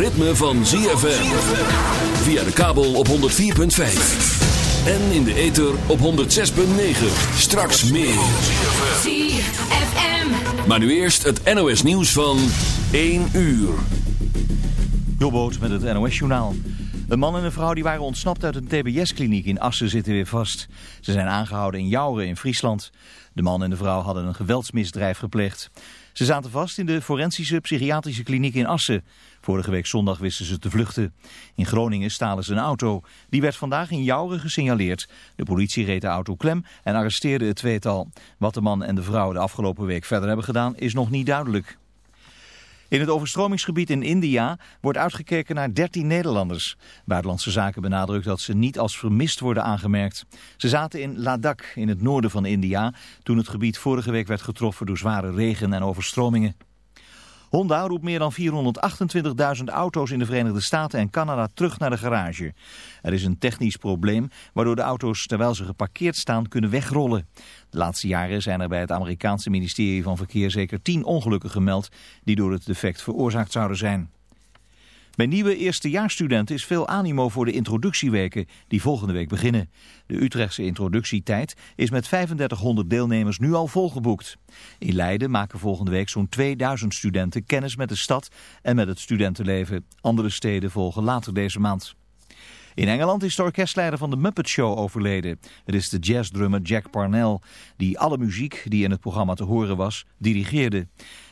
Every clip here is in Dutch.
ritme van ZFM. Via de kabel op 104.5. En in de ether op 106.9. Straks meer. ZFM. Maar nu eerst het NOS nieuws van 1 uur. Jobboot met het NOS-journaal. Een man en een vrouw die waren ontsnapt uit een TBS-kliniek in Assen zitten weer vast. Ze zijn aangehouden in Jouren in Friesland. De man en de vrouw hadden een geweldsmisdrijf gepleegd. Ze zaten vast in de forensische psychiatrische kliniek in Assen. Vorige week zondag wisten ze te vluchten. In Groningen stalen ze een auto. Die werd vandaag in Jouren gesignaleerd. De politie reed de auto klem en arresteerde het tweetal. Wat de man en de vrouw de afgelopen week verder hebben gedaan is nog niet duidelijk. In het overstromingsgebied in India wordt uitgekeken naar 13 Nederlanders. Buitenlandse Zaken benadrukt dat ze niet als vermist worden aangemerkt. Ze zaten in Ladakh in het noorden van India toen het gebied vorige week werd getroffen door zware regen en overstromingen. Honda roept meer dan 428.000 auto's in de Verenigde Staten en Canada terug naar de garage. Er is een technisch probleem waardoor de auto's terwijl ze geparkeerd staan kunnen wegrollen. De laatste jaren zijn er bij het Amerikaanse ministerie van Verkeer zeker 10 ongelukken gemeld die door het defect veroorzaakt zouden zijn. Bij nieuwe eerstejaarsstudenten is veel animo voor de introductieweken die volgende week beginnen. De Utrechtse introductietijd is met 3500 deelnemers nu al volgeboekt. In Leiden maken volgende week zo'n 2000 studenten kennis met de stad en met het studentenleven. Andere steden volgen later deze maand. In Engeland is de orkestleider van de Muppet Show overleden. Het is de jazzdrummer Jack Parnell, die alle muziek die in het programma te horen was, dirigeerde.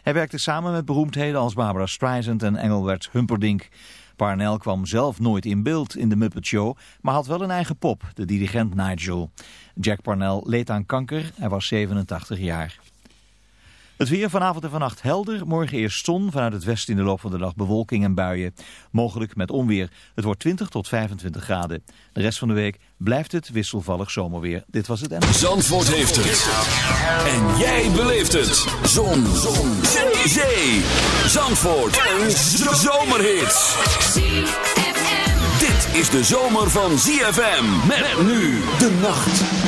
Hij werkte samen met beroemdheden als Barbara Streisand en Engelbert Humperdinck. Parnell kwam zelf nooit in beeld in de Muppet Show, maar had wel een eigen pop, de dirigent Nigel. Jack Parnell leed aan kanker, hij was 87 jaar. Het weer vanavond en vannacht helder. Morgen eerst zon. Vanuit het westen in de loop van de dag bewolking en buien. Mogelijk met onweer. Het wordt 20 tot 25 graden. De rest van de week blijft het wisselvallig zomerweer. Dit was het en... Zandvoort heeft het. En jij beleeft het. Zon. Zon. Zee. Zandvoort. Een zomerhit. Dit is de zomer van ZFM. Met nu de nacht.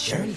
Journey.